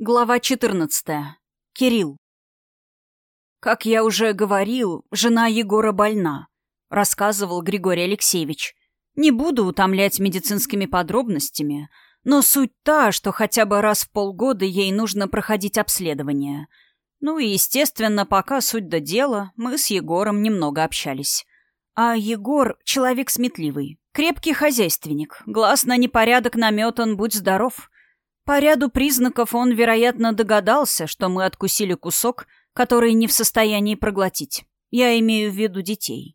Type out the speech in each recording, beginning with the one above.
Глава 14. Кирилл. «Как я уже говорил, жена Егора больна», — рассказывал Григорий Алексеевич. «Не буду утомлять медицинскими подробностями, но суть та, что хотя бы раз в полгода ей нужно проходить обследование. Ну и, естественно, пока суть до дела, мы с Егором немного общались. А Егор — человек сметливый, крепкий хозяйственник, глаз на непорядок наметан, будь здоров». По ряду признаков он, вероятно, догадался, что мы откусили кусок, который не в состоянии проглотить. Я имею в виду детей.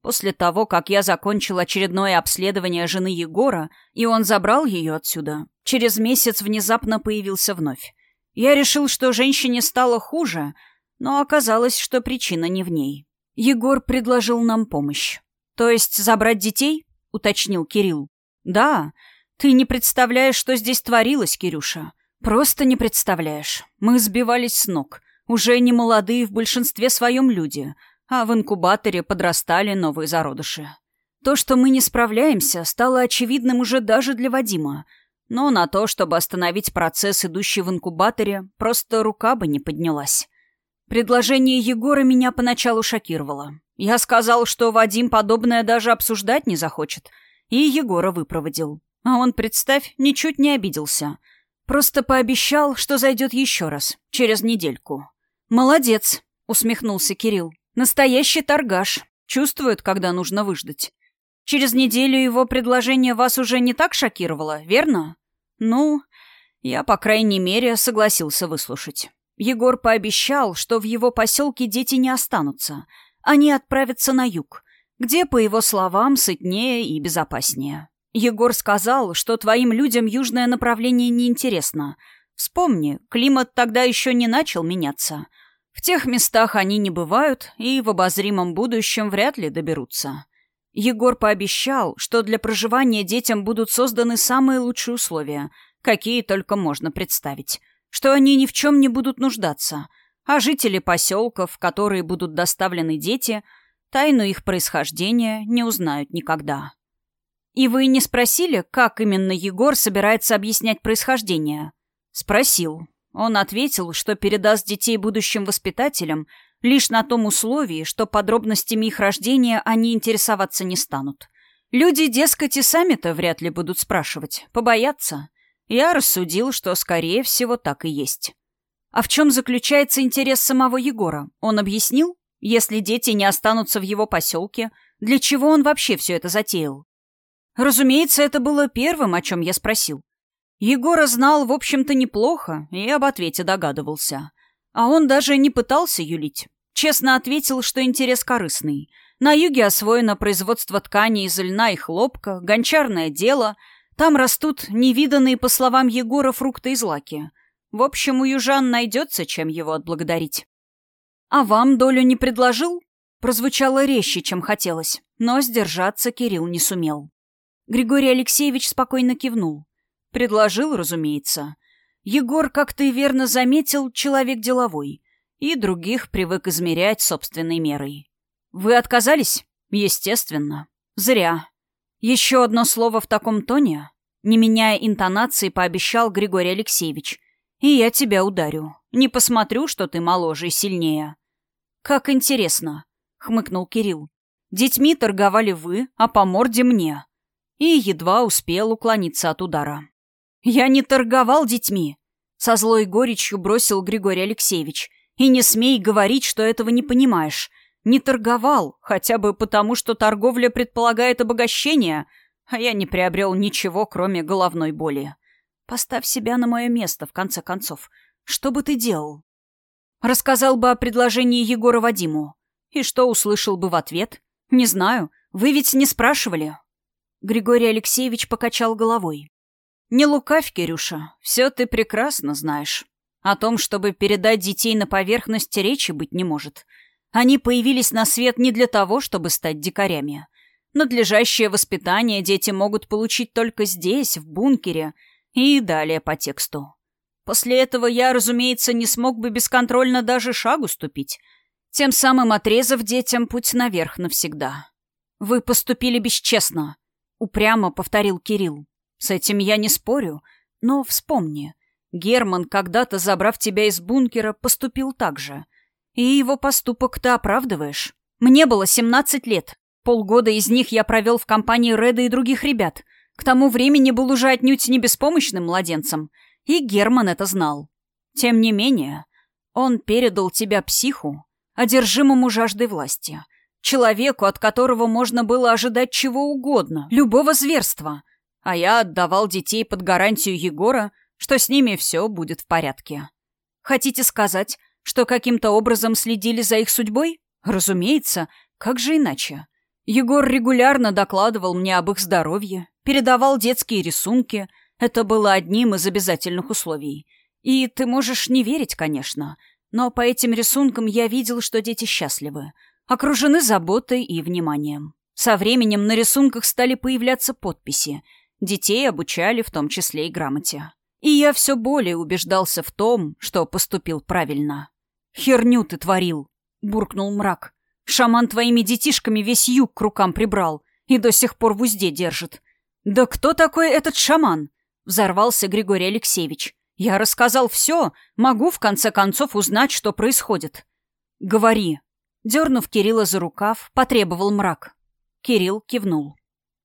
После того, как я закончил очередное обследование жены Егора, и он забрал ее отсюда, через месяц внезапно появился вновь. Я решил, что женщине стало хуже, но оказалось, что причина не в ней. Егор предложил нам помощь. «То есть забрать детей?» — уточнил Кирилл. «Да, ты не представляешь, что здесь творилось, Кирюша. Просто не представляешь. Мы сбивались с ног. Уже не молодые в большинстве своем люди, а в инкубаторе подрастали новые зародыши. То, что мы не справляемся, стало очевидным уже даже для Вадима. Но на то, чтобы остановить процесс, идущий в инкубаторе, просто рука бы не поднялась. Предложение Егора меня поначалу шокировало. Я сказал, что Вадим подобное даже обсуждать не захочет, и Егора выпроводил. А он, представь, ничуть не обиделся. Просто пообещал, что зайдет еще раз, через недельку. «Молодец», — усмехнулся Кирилл. «Настоящий торгаш. Чувствует, когда нужно выждать. Через неделю его предложение вас уже не так шокировало, верно? Ну, я, по крайней мере, согласился выслушать. Егор пообещал, что в его поселке дети не останутся. Они отправятся на юг, где, по его словам, сытнее и безопаснее. Егор сказал, что твоим людям южное направление неинтересно. Вспомни, климат тогда еще не начал меняться. В тех местах они не бывают и в обозримом будущем вряд ли доберутся. Егор пообещал, что для проживания детям будут созданы самые лучшие условия, какие только можно представить, что они ни в чем не будут нуждаться, а жители поселков, в которые будут доставлены дети, тайну их происхождения не узнают никогда. «И вы не спросили, как именно Егор собирается объяснять происхождение?» «Спросил. Он ответил, что передаст детей будущим воспитателям лишь на том условии, что подробностями их рождения они интересоваться не станут. Люди, дескать, и сами-то вряд ли будут спрашивать, побоятся. Я рассудил, что, скорее всего, так и есть. А в чем заключается интерес самого Егора? Он объяснил? Если дети не останутся в его поселке, для чего он вообще все это затеял? Разумеется, это было первым, о чем я спросил. Егора знал, в общем-то, неплохо и об ответе догадывался. А он даже не пытался юлить. Честно ответил, что интерес корыстный. На юге освоено производство ткани из льна и хлопка, гончарное дело. Там растут невиданные, по словам Егора, фрукты и злаки. В общем, у южан найдется, чем его отблагодарить. «А вам долю не предложил?» Прозвучало резче, чем хотелось, но сдержаться Кирилл не сумел. Григорий Алексеевич спокойно кивнул. Предложил, разумеется. Егор, как ты верно заметил, человек деловой. И других привык измерять собственной мерой. Вы отказались? Естественно. Зря. Еще одно слово в таком тоне? Не меняя интонации, пообещал Григорий Алексеевич. И я тебя ударю. Не посмотрю, что ты моложе и сильнее. Как интересно, хмыкнул Кирилл. Детьми торговали вы, а по морде мне и едва успел уклониться от удара. «Я не торговал детьми!» — со злой горечью бросил Григорий Алексеевич. «И не смей говорить, что этого не понимаешь. Не торговал, хотя бы потому, что торговля предполагает обогащение, а я не приобрел ничего, кроме головной боли. Поставь себя на мое место, в конце концов. Что бы ты делал?» Рассказал бы о предложении Егора Вадиму. И что услышал бы в ответ? Не знаю. Вы ведь не спрашивали. Григорий Алексеевич покачал головой. «Не лукавь, Кирюша, все ты прекрасно знаешь. О том, чтобы передать детей на поверхность, речи быть не может. Они появились на свет не для того, чтобы стать дикарями. Надлежащее воспитание дети могут получить только здесь, в бункере, и далее по тексту. После этого я, разумеется, не смог бы бесконтрольно даже шагу ступить, тем самым отрезав детям путь наверх навсегда. Вы поступили бесчестно, упрямо повторил Кирилл. С этим я не спорю, но вспомни. Герман, когда-то забрав тебя из бункера, поступил так же. И его поступок ты оправдываешь. Мне было 17 лет. Полгода из них я провел в компании Реда и других ребят. К тому времени был уже отнюдь не беспомощным младенцем. И Герман это знал. Тем не менее, он передал тебя психу, одержимому жаждой власти. Человеку, от которого можно было ожидать чего угодно, любого зверства. А я отдавал детей под гарантию Егора, что с ними все будет в порядке. Хотите сказать, что каким-то образом следили за их судьбой? Разумеется, как же иначе? Егор регулярно докладывал мне об их здоровье, передавал детские рисунки. Это было одним из обязательных условий. И ты можешь не верить, конечно, но по этим рисункам я видел, что дети счастливы, окружены заботой и вниманием. Со временем на рисунках стали появляться подписи. Детей обучали, в том числе и грамоте. И я все более убеждался в том, что поступил правильно. «Херню ты творил!» — буркнул мрак. «Шаман твоими детишками весь юг к рукам прибрал и до сих пор в узде держит». «Да кто такой этот шаман?» — взорвался Григорий Алексеевич. «Я рассказал все, могу в конце концов узнать, что происходит». «Говори». Дернув Кирилла за рукав, потребовал мрак. Кирилл кивнул.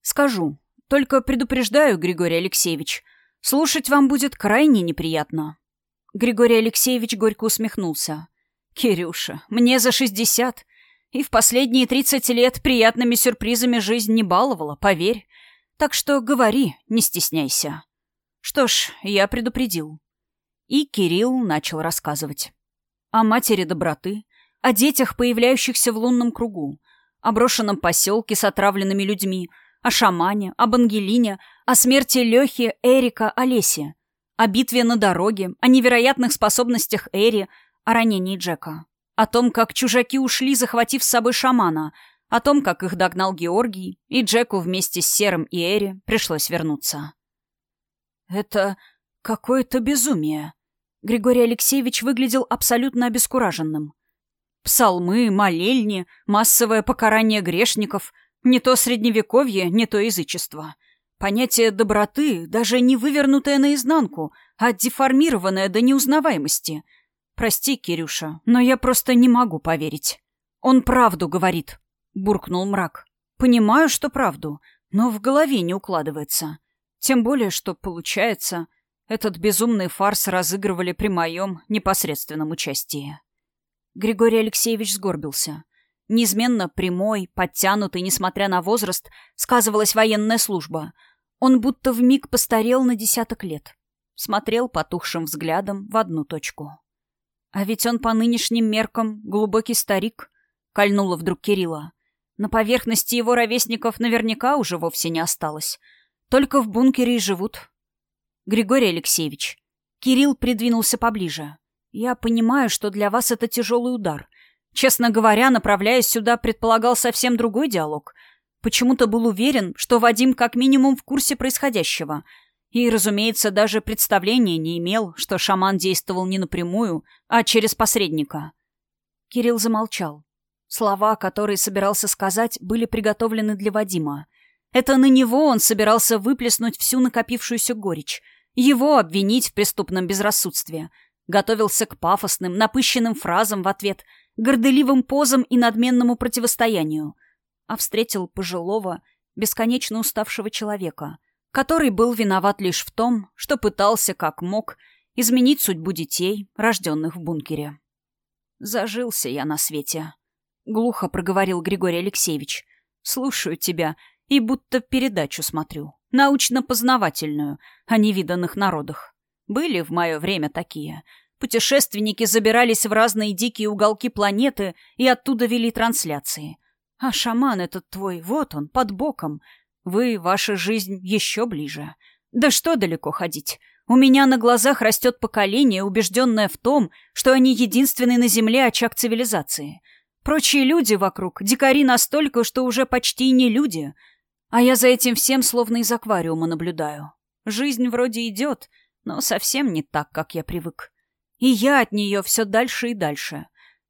«Скажу. Только предупреждаю, Григорий Алексеевич, Слушать вам будет крайне неприятно». Григорий Алексеевич горько усмехнулся. «Кирюша, мне за шестьдесят, и в последние тридцать лет приятными сюрпризами жизнь не баловала, поверь. Так что говори, не стесняйся». Что ж, я предупредил. И Кирилл начал рассказывать. О матери доброты, о детях, появляющихся в лунном кругу, о брошенном поселке с отравленными людьми — о шамане, об Ангелине, о смерти Лехи, Эрика, Олеси, о битве на дороге, о невероятных способностях Эри, о ранении Джека, о том, как чужаки ушли, захватив с собой шамана, о том, как их догнал Георгий, и Джеку вместе с Серым и Эри пришлось вернуться. «Это какое-то безумие», Григорий Алексеевич выглядел абсолютно обескураженным. Псалмы, молельни, массовое покарание грешников — не то средневековье, не то язычество. Понятие доброты даже не вывернутое наизнанку, а деформированное до неузнаваемости. Прости, Кирюша, но я просто не могу поверить. Он правду говорит, буркнул мрак. Понимаю, что правду, но в голове не укладывается. Тем более, что, получается, этот безумный фарс разыгрывали при моем непосредственном участии. Григорий Алексеевич сгорбился. Неизменно прямой, подтянутый, несмотря на возраст, сказывалась военная служба. Он будто вмиг постарел на десяток лет. Смотрел потухшим взглядом в одну точку. А ведь он по нынешним меркам глубокий старик, кольнула вдруг Кирилла. На поверхности его ровесников наверняка уже вовсе не осталось. Только в бункере и живут. Григорий Алексеевич. Кирилл придвинулся поближе. Я понимаю, что для вас это тяжелый удар. Честно говоря, направляясь сюда, предполагал совсем другой диалог. Почему-то был уверен, что Вадим как минимум в курсе происходящего. И, разумеется, даже представления не имел, что шаман действовал не напрямую, а через посредника. Кирилл замолчал. Слова, которые собирался сказать, были приготовлены для Вадима. Это на него он собирался выплеснуть всю накопившуюся горечь, его обвинить в преступном безрассудстве. Готовился к пафосным, напыщенным фразам в ответ — горделивым позам и надменному противостоянию, а встретил пожилого, бесконечно уставшего человека, который был виноват лишь в том, что пытался, как мог, изменить судьбу детей, рожденных в бункере. «Зажился я на свете», — глухо проговорил Григорий Алексеевич. «Слушаю тебя и будто передачу смотрю, научно-познавательную, о невиданных народах. Были в мое время такие — Путешественники забирались в разные дикие уголки планеты и оттуда вели трансляции. А шаман этот твой, вот он, под боком. Вы, ваша жизнь еще ближе. Да что далеко ходить? У меня на глазах растет поколение, убежденное в том, что они единственный на Земле очаг цивилизации. Прочие люди вокруг — дикари настолько, что уже почти не люди. А я за этим всем словно из аквариума наблюдаю. Жизнь вроде идет, но совсем не так, как я привык. И я от нее все дальше и дальше.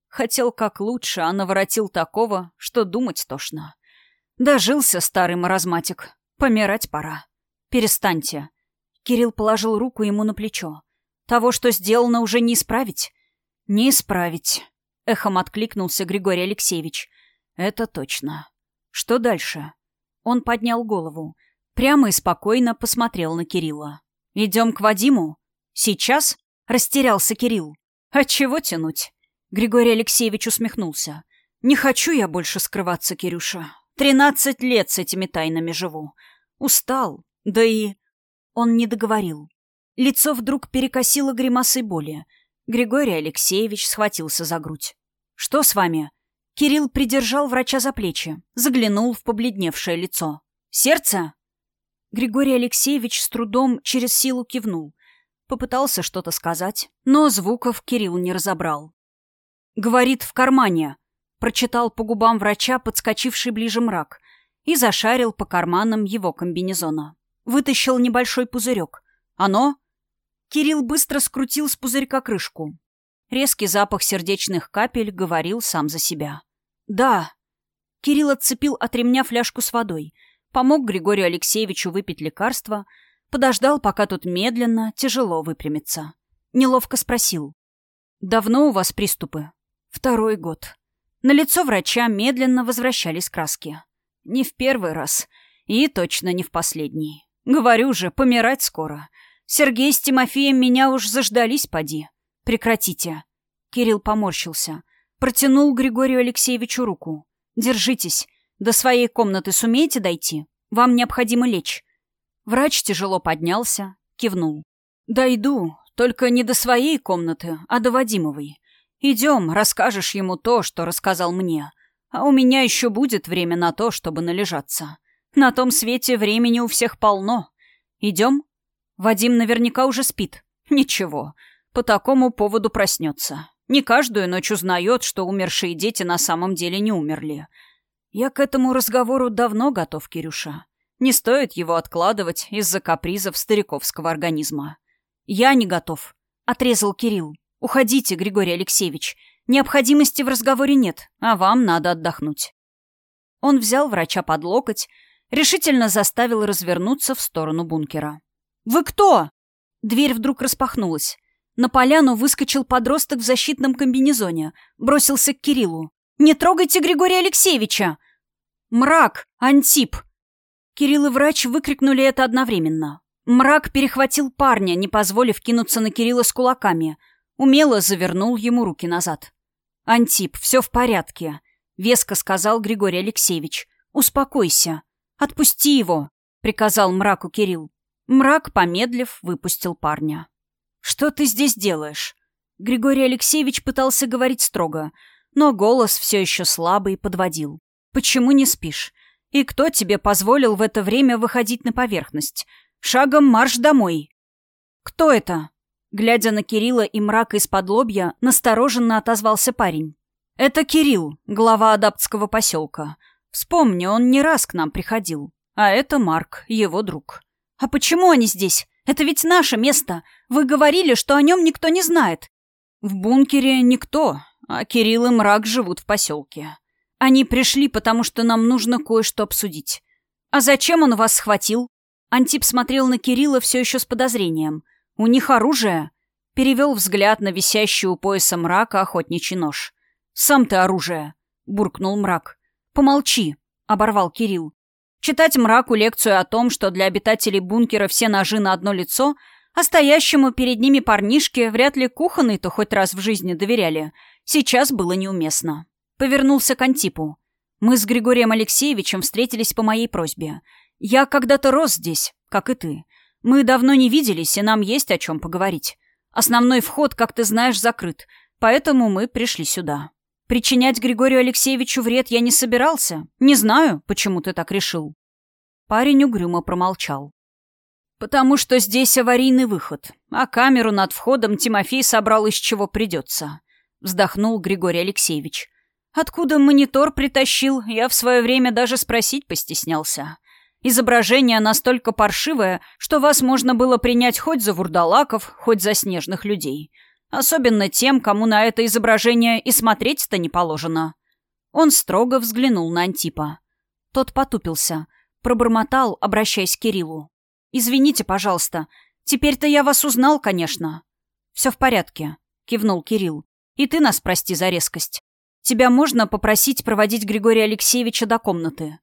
Хотел как лучше, а наворотил такого, что думать тошно. Дожился старый маразматик. Помирать пора. Перестаньте. Кирилл положил руку ему на плечо. Того, что сделано, уже не исправить. Не исправить. Эхом откликнулся Григорий Алексеевич. Это точно. Что дальше? Он поднял голову. Прямо и спокойно посмотрел на Кирилла. «Идем к Вадиму?» «Сейчас?» — растерялся Кирилл. «А чего тянуть?» Григорий Алексеевич усмехнулся. «Не хочу я больше скрываться, Кирюша. Тринадцать лет с этими тайнами живу. Устал. Да и...» Он не договорил. Лицо вдруг перекосило гримасой боли. Григорий Алексеевич схватился за грудь. «Что с вами?» Кирилл придержал врача за плечи, заглянул в побледневшее лицо. «Сердце?» Григорий Алексеевич с трудом через силу кивнул. Попытался что-то сказать, но звуков Кирилл не разобрал. «Говорит, в кармане», — прочитал по губам врача подскочивший ближе мрак и зашарил по карманам его комбинезона. Вытащил небольшой пузырек. «Оно?» Кирилл быстро скрутил с пузырька крышку. Резкий запах сердечных капель говорил сам за себя. «Да». Кирилл отцепил от ремня фляжку с водой, помог Григорию Алексеевичу выпить лекарство, подождал, пока тот медленно, тяжело выпрямится. Неловко спросил. «Давно у вас приступы?» «Второй год». На лицо врача медленно возвращались краски. «Не в первый раз. И точно не в последний. Говорю же, помирать скоро. Сергей с Тимофеем меня уж заждались, поди. Прекратите. Кирилл поморщился. Протянул Григорию Алексеевичу руку. Держитесь. До своей комнаты сумеете дойти? Вам необходимо лечь. Врач тяжело поднялся, кивнул. «Дойду, только не до своей комнаты, а до Вадимовой. Идем, расскажешь ему то, что рассказал мне. А у меня еще будет время на то, чтобы належаться. На том свете времени у всех полно. Идем?» Вадим наверняка уже спит. Ничего, по такому поводу проснется. Не каждую ночь узнает, что умершие дети на самом деле не умерли. Я к этому разговору давно готов, Кирюша. Не стоит его откладывать из-за капризов стариковского организма. Я не готов, — отрезал Кирилл. Уходите, Григорий Алексеевич. Необходимости в разговоре нет, а вам надо отдохнуть. Он взял врача под локоть, решительно заставил развернуться в сторону бункера. «Вы кто?» Дверь вдруг распахнулась. На поляну выскочил подросток в защитном комбинезоне. Бросился к Кириллу. «Не трогайте Григория Алексеевича!» «Мрак! Антип!» Кирилл и врач выкрикнули это одновременно. Мрак перехватил парня, не позволив кинуться на Кирилла с кулаками. Умело завернул ему руки назад. «Антип, все в порядке», — веско сказал Григорий Алексеевич. «Успокойся. Отпусти его», — приказал мраку Кирилл. Мрак, помедлив, выпустил парня. «Что ты здесь делаешь?» Григорий Алексеевич пытался говорить строго, но голос все еще слабый подводил. «Почему не спишь? И кто тебе позволил в это время выходить на поверхность? Шагом марш домой!» «Кто это?» Глядя на Кирилла и мрака из-под лобья, настороженно отозвался парень. «Это Кирилл, глава адаптского поселка. Вспомни, он не раз к нам приходил. А это Марк, его друг». «А почему они здесь? Это ведь наше место. Вы говорили, что о нем никто не знает». «В бункере никто, а Кирилл и Мрак живут в поселке. Они пришли, потому что нам нужно кое-что обсудить. А зачем он вас схватил?» Антип смотрел на Кирилла все еще с подозрением. «У них оружие?» Перевел взгляд на висящий у пояса мрака охотничий нож. «Сам ты оружие!» — буркнул мрак. «Помолчи!» — оборвал Кирилл. Читать мраку лекцию о том, что для обитателей бункера все ножи на одно лицо, а стоящему перед ними парнишке вряд ли кухонный-то хоть раз в жизни доверяли, сейчас было неуместно. Повернулся к Антипу. Мы с Григорием Алексеевичем встретились по моей просьбе. Я когда-то рос здесь, как и ты. Мы давно не виделись, и нам есть о чем поговорить. Основной вход, как ты знаешь, закрыт, поэтому мы пришли сюда. Причинять Григорию Алексеевичу вред я не собирался. Не знаю, почему ты так решил. Парень угрюмо промолчал. «Потому что здесь аварийный выход, а камеру над входом Тимофей собрал из чего придется», — вздохнул Григорий Алексеевич. «Откуда монитор притащил, я в свое время даже спросить постеснялся. Изображение настолько паршивое, что вас можно было принять хоть за вурдалаков, хоть за снежных людей. Особенно тем, кому на это изображение и смотреть-то не положено. Он строго взглянул на Антипа. Тот потупился, пробормотал, обращаясь к Кириллу. «Извините, пожалуйста. Теперь-то я вас узнал, конечно». Все в порядке», — кивнул Кирилл. «И ты нас прости за резкость. Тебя можно попросить проводить Григория Алексеевича до комнаты?»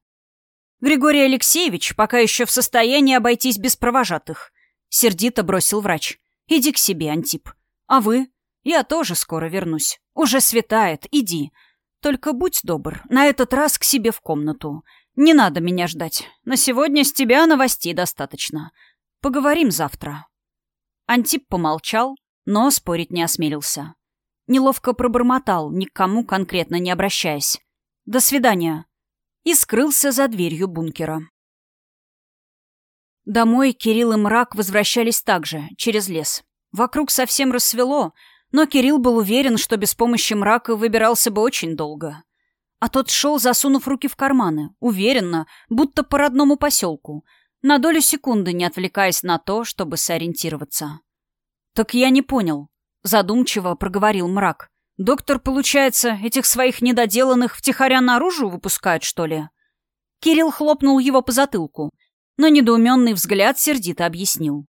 «Григорий Алексеевич пока еще в состоянии обойтись без провожатых», — сердито бросил врач. «Иди к себе, Антип. А вы? Я тоже скоро вернусь. Уже светает, иди. Только будь добр, на этот раз к себе в комнату. Не надо меня ждать. На сегодня с тебя новостей достаточно. Поговорим завтра». Антип помолчал, но спорить не осмелился. Неловко пробормотал, ни к кому конкретно не обращаясь. «До свидания». И скрылся за дверью бункера. Домой Кирилл и Мрак возвращались также, через лес. Вокруг совсем рассвело, но Кирилл был уверен, что без помощи Мрака выбирался бы очень долго. А тот шел, засунув руки в карманы, уверенно, будто по родному поселку, на долю секунды не отвлекаясь на то, чтобы сориентироваться. «Так я не понял», — задумчиво проговорил мрак. «Доктор, получается, этих своих недоделанных втихаря наружу выпускает, что ли?» Кирилл хлопнул его по затылку, но недоуменный взгляд сердито объяснил.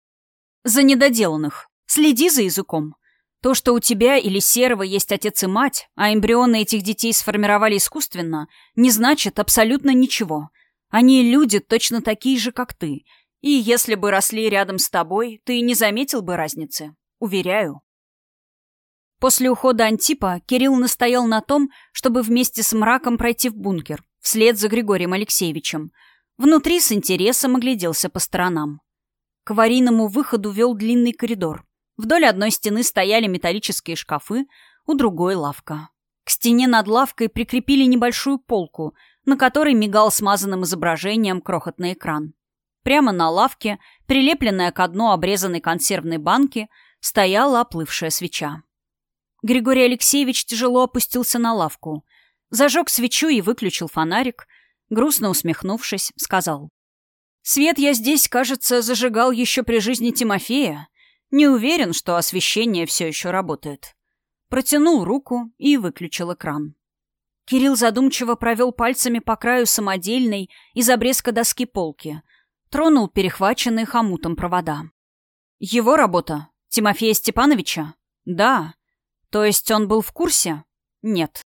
«За недоделанных. Следи за языком. То, что у тебя или Серого есть отец и мать, а эмбрионы этих детей сформировали искусственно, не значит абсолютно ничего. Они люди точно такие же, как ты, и если бы росли рядом с тобой, ты не заметил бы разницы. Уверяю. После ухода Антипа Кирилл настоял на том, чтобы вместе с мраком пройти в бункер, вслед за Григорием Алексеевичем. Внутри с интересом огляделся по сторонам. К аварийному выходу вел длинный коридор. Вдоль одной стены стояли металлические шкафы, у другой — лавка. К стене над лавкой прикрепили небольшую полку, на которой мигал смазанным изображением крохотный экран. Прямо на лавке, прилепленная к дну обрезанной консервной банки, стояла оплывшая свеча. Григорий Алексеевич тяжело опустился на лавку, зажег свечу и выключил фонарик, грустно усмехнувшись, сказал. «Свет я здесь, кажется, зажигал еще при жизни Тимофея. Не уверен, что освещение все еще работает». Протянул руку и выключил экран. Кирилл задумчиво провел пальцами по краю самодельной из обрезка доски полки, Тронул перехваченные хомутом провода. Его работа? Тимофея Степановича? Да. То есть он был в курсе? Нет.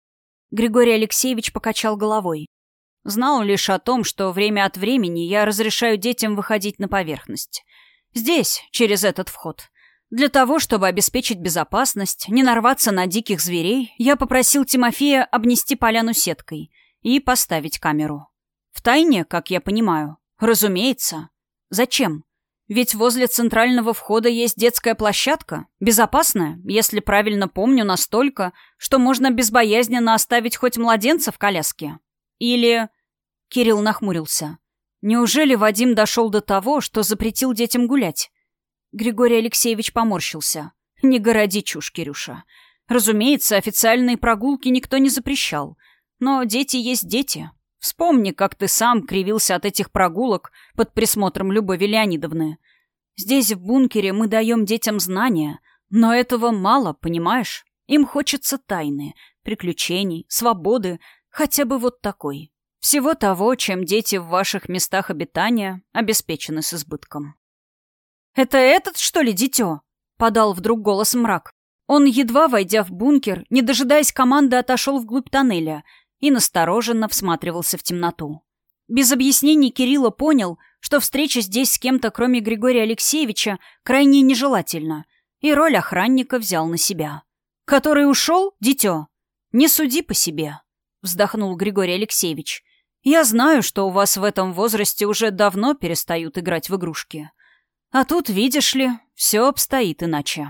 Григорий Алексеевич покачал головой. Знал лишь о том, что время от времени я разрешаю детям выходить на поверхность. Здесь, через этот вход. Для того, чтобы обеспечить безопасность, не нарваться на диких зверей, я попросил Тимофея обнести поляну сеткой и поставить камеру. В тайне, как я понимаю. Разумеется. Зачем? Ведь возле центрального входа есть детская площадка, безопасная, если правильно помню, настолько, что можно безбоязненно оставить хоть младенца в коляске. Или... Кирилл нахмурился. Неужели Вадим дошел до того, что запретил детям гулять? Григорий Алексеевич поморщился. Не городи чушь, Кирюша. Разумеется, официальные прогулки никто не запрещал. Но дети есть дети. Вспомни, как ты сам кривился от этих прогулок под присмотром Любови Леонидовны. Здесь, в бункере, мы даем детям знания, но этого мало, понимаешь? Им хочется тайны, приключений, свободы, хотя бы вот такой. Всего того, чем дети в ваших местах обитания обеспечены с избытком. «Это этот, что ли, дитё?» — подал вдруг голос мрак. Он, едва войдя в бункер, не дожидаясь команды, отошел вглубь тоннеля — и настороженно всматривался в темноту. Без объяснений Кирилла понял, что встреча здесь с кем-то, кроме Григория Алексеевича, крайне нежелательна, и роль охранника взял на себя. «Который ушел, дитё? Не суди по себе», — вздохнул Григорий Алексеевич. «Я знаю, что у вас в этом возрасте уже давно перестают играть в игрушки. А тут, видишь ли, все обстоит иначе».